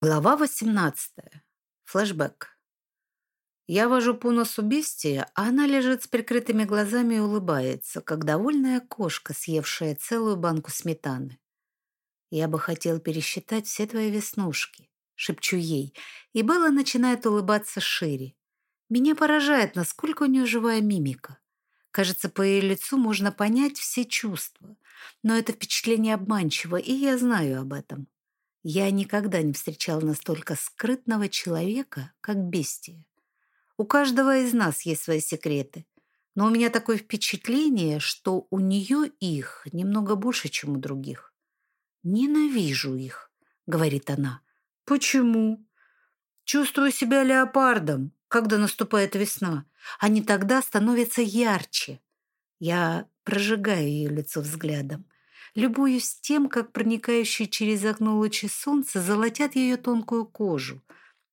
Глава 18. Флэшбэк. Я вожу по носу бестия, а она лежит с прикрытыми глазами и улыбается, как довольная кошка, съевшая целую банку сметаны. «Я бы хотел пересчитать все твои веснушки», — шепчу ей, и Белла начинает улыбаться шире. Меня поражает, насколько у нее живая мимика. Кажется, по ее лицу можно понять все чувства, но это впечатление обманчиво, и я знаю об этом. Я никогда не встречал настолько скрытного человека, как бестия. У каждого из нас есть свои секреты, но у меня такое впечатление, что у нее их немного больше, чем у других. «Ненавижу их», — говорит она. «Почему?» «Чувствую себя леопардом, когда наступает весна. Они тогда становятся ярче». Я прожигаю ее лицо взглядом любуюсь тем, как проникающие через окно лучи солнца золотят ее тонкую кожу,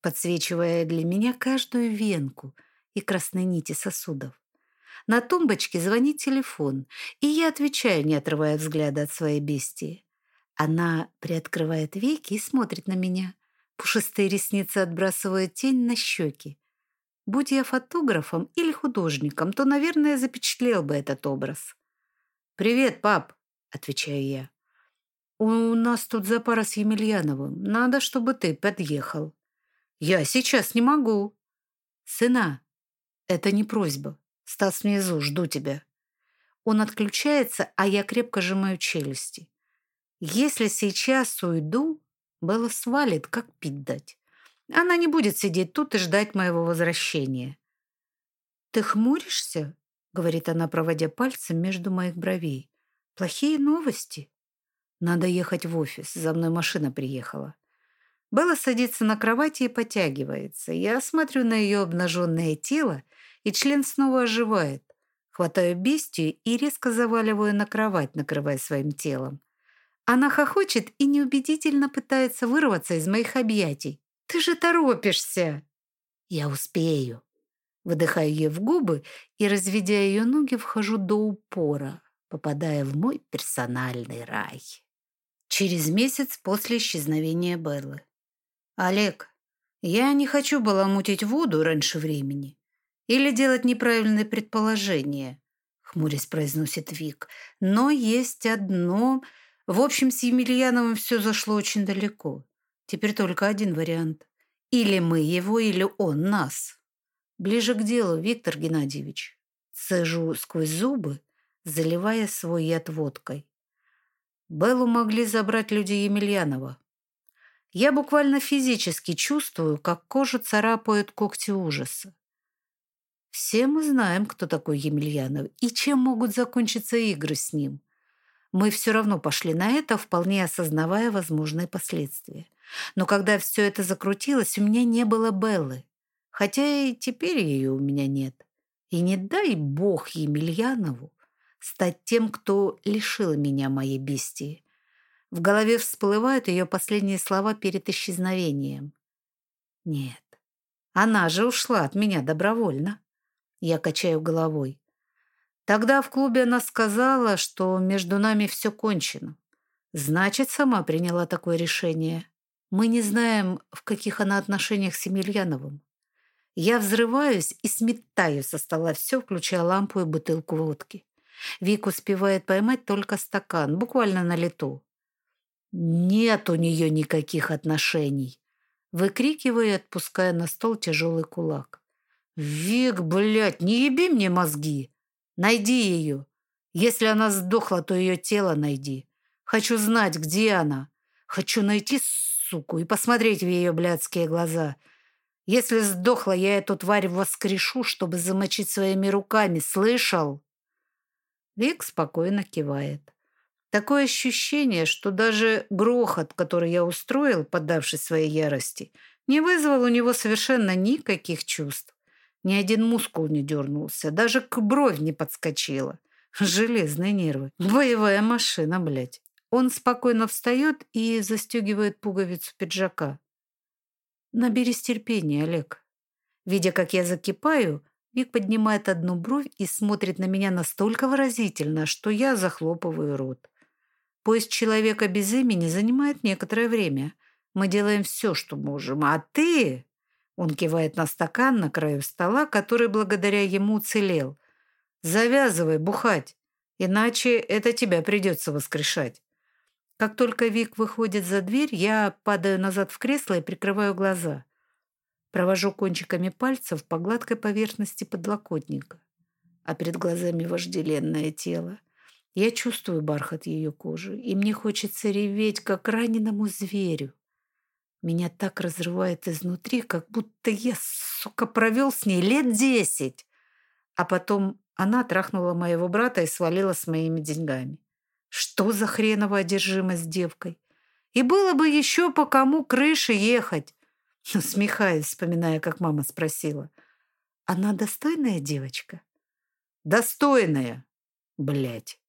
подсвечивая для меня каждую венку и красные нити сосудов. На тумбочке звонит телефон, и я отвечаю, не отрывая взгляда от своей бестии. Она приоткрывает веки и смотрит на меня. Пушистые ресницы отбрасывают тень на щеки. Будь я фотографом или художником, то, наверное, запечатлел бы этот образ. «Привет, пап!» Отвечаю я. «У нас тут запара с Емельяновым. Надо, чтобы ты подъехал». «Я сейчас не могу». «Сына, это не просьба. Стас внизу, жду тебя». Он отключается, а я крепко сжимаю челюсти. Если сейчас уйду, Белла свалит, как пить дать. Она не будет сидеть тут и ждать моего возвращения. «Ты хмуришься?» — говорит она, проводя пальцем между моих бровей. Плохие новости. Надо ехать в офис. За мной машина приехала. Белла садится на кровати и потягивается. Я смотрю на ее обнаженное тело, и член снова оживает. Хватаю бестию и резко заваливаю на кровать, накрывая своим телом. Она хохочет и неубедительно пытается вырваться из моих объятий. «Ты же торопишься!» «Я успею!» Выдыхаю ей в губы и, разведя ее ноги, вхожу до упора попадая в мой персональный рай. Через месяц после исчезновения Беллы. «Олег, я не хочу баламутить воду раньше времени или делать неправильные предположения», хмурясь произносит Вик. «Но есть одно... В общем, с Емельяновым все зашло очень далеко. Теперь только один вариант. Или мы его, или он нас. Ближе к делу, Виктор Геннадьевич. Сажу сквозь зубы, заливая свой яд водкой. Беллу могли забрать люди Емельянова. Я буквально физически чувствую, как кожу царапают когти ужаса. Все мы знаем, кто такой Емельянов и чем могут закончиться игры с ним. Мы все равно пошли на это, вполне осознавая возможные последствия. Но когда все это закрутилось, у меня не было Беллы. Хотя и теперь ее у меня нет. И не дай бог Емельянову стать тем, кто лишил меня моей бестии. В голове всплывают ее последние слова перед исчезновением. Нет, она же ушла от меня добровольно. Я качаю головой. Тогда в клубе она сказала, что между нами все кончено. Значит, сама приняла такое решение. Мы не знаем, в каких она отношениях с Емельяновым. Я взрываюсь и сметаю со стола все, включая лампу и бутылку водки. Вик успевает поймать только стакан, буквально на лету. «Нет у нее никаких отношений!» Выкрикивая, отпуская на стол тяжелый кулак. «Вик, блядь, не еби мне мозги! Найди ее! Если она сдохла, то ее тело найди. Хочу знать, где она. Хочу найти суку и посмотреть в ее блядские глаза. Если сдохла, я эту тварь воскрешу, чтобы замочить своими руками. Слышал?» Вик спокойно кивает. Такое ощущение, что даже грохот, который я устроил, поддавшись своей ярости, не вызвал у него совершенно никаких чувств. Ни один мускул не дернулся, даже к бровь не подскочила. Железные нервы. Боевая машина, блядь. Он спокойно встает и застегивает пуговицу пиджака. Наберись терпения, Олег. Видя, как я закипаю, Вик поднимает одну бровь и смотрит на меня настолько выразительно, что я захлопываю рот. Поиск человека без имени занимает некоторое время. Мы делаем все, что можем, а ты...» Он кивает на стакан на краю стола, который благодаря ему уцелел. «Завязывай бухать, иначе это тебя придется воскрешать». Как только Вик выходит за дверь, я падаю назад в кресло и прикрываю глаза. Провожу кончиками пальцев по гладкой поверхности подлокотника, а перед глазами вожделенное тело. Я чувствую бархат ее кожи, и мне хочется реветь, как раненому зверю. Меня так разрывает изнутри, как будто я, сука, провел с ней лет десять. А потом она трахнула моего брата и свалила с моими деньгами. Что за хреновая одержимость девкой? И было бы еще по кому крыше ехать. Усмехаясь, вспоминая, как мама спросила. Она достойная девочка? Достойная, блядь.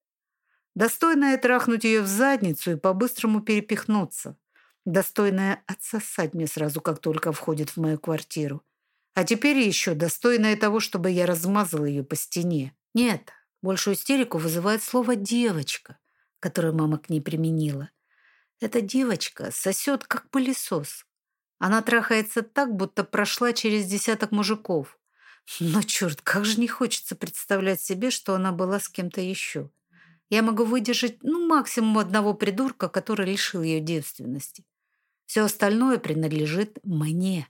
Достойная трахнуть ее в задницу и по-быстрому перепихнуться. Достойная отсосать мне сразу, как только входит в мою квартиру. А теперь еще достойная того, чтобы я размазала ее по стене. Нет, большую истерику вызывает слово «девочка» которую мама к ней применила. Эта девочка сосет, как пылесос. Она трахается так, будто прошла через десяток мужиков. Но, черт, как же не хочется представлять себе, что она была с кем-то еще. Я могу выдержать, ну, максимум одного придурка, который лишил ее девственности. Все остальное принадлежит мне.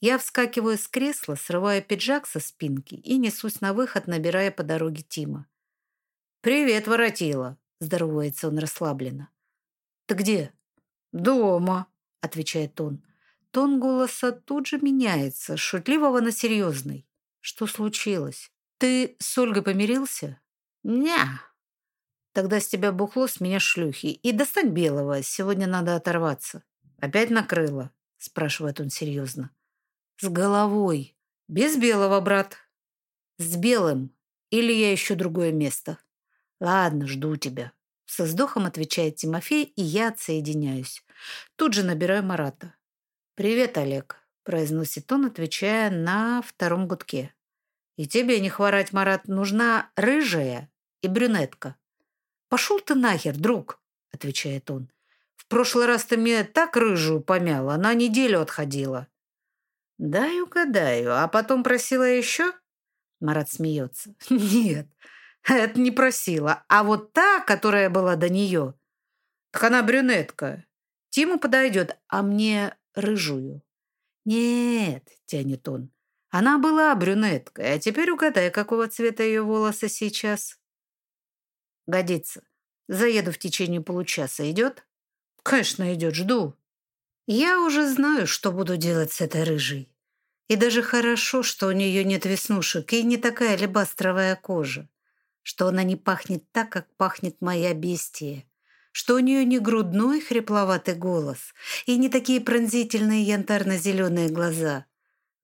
Я вскакиваю с кресла, срываю пиджак со спинки и несусь на выход, набирая по дороге Тима. «Привет, воротила!» Здоровается он расслабленно. «Ты где?» «Дома», — отвечает он. Тон голоса тут же меняется, шутливого на серьезный. «Что случилось? Ты с Ольгой помирился?» «Ня». «Тогда с тебя бухло, с меня шлюхи. И достань белого, сегодня надо оторваться». «Опять накрыло?» — спрашивает он серьезно. «С головой. Без белого, брат». «С белым. Или я ищу другое место?» «Ладно, жду тебя». Со вздохом отвечает Тимофей, и я отсоединяюсь. Тут же набираю Марата. «Привет, Олег», – произносит он, отвечая на втором гудке. «И тебе не хворать, Марат, нужна рыжая и брюнетка». «Пошел ты нахер, друг», – отвечает он. «В прошлый раз ты мне так рыжую помял, она неделю отходила». «Дай угадаю, а потом просила еще?» Марат смеется. «Нет, это не просила. А вот та, которая была до нее, так она брюнетка. Тиму подойдет, а мне рыжую. Нет, тянет он. Она была брюнеткой, а теперь угадай, какого цвета ее волосы сейчас. Годится. Заеду в течение получаса. Идет? Конечно, идет. Жду. Я уже знаю, что буду делать с этой рыжей. И даже хорошо, что у нее нет веснушек и не такая лебастровая кожа что она не пахнет так, как пахнет моя бестия, что у нее не грудной хрипловатый голос и не такие пронзительные янтарно-зеленые глаза.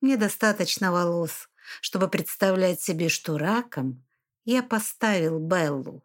Мне достаточно волос, чтобы представлять себе, что раком я поставил Беллу.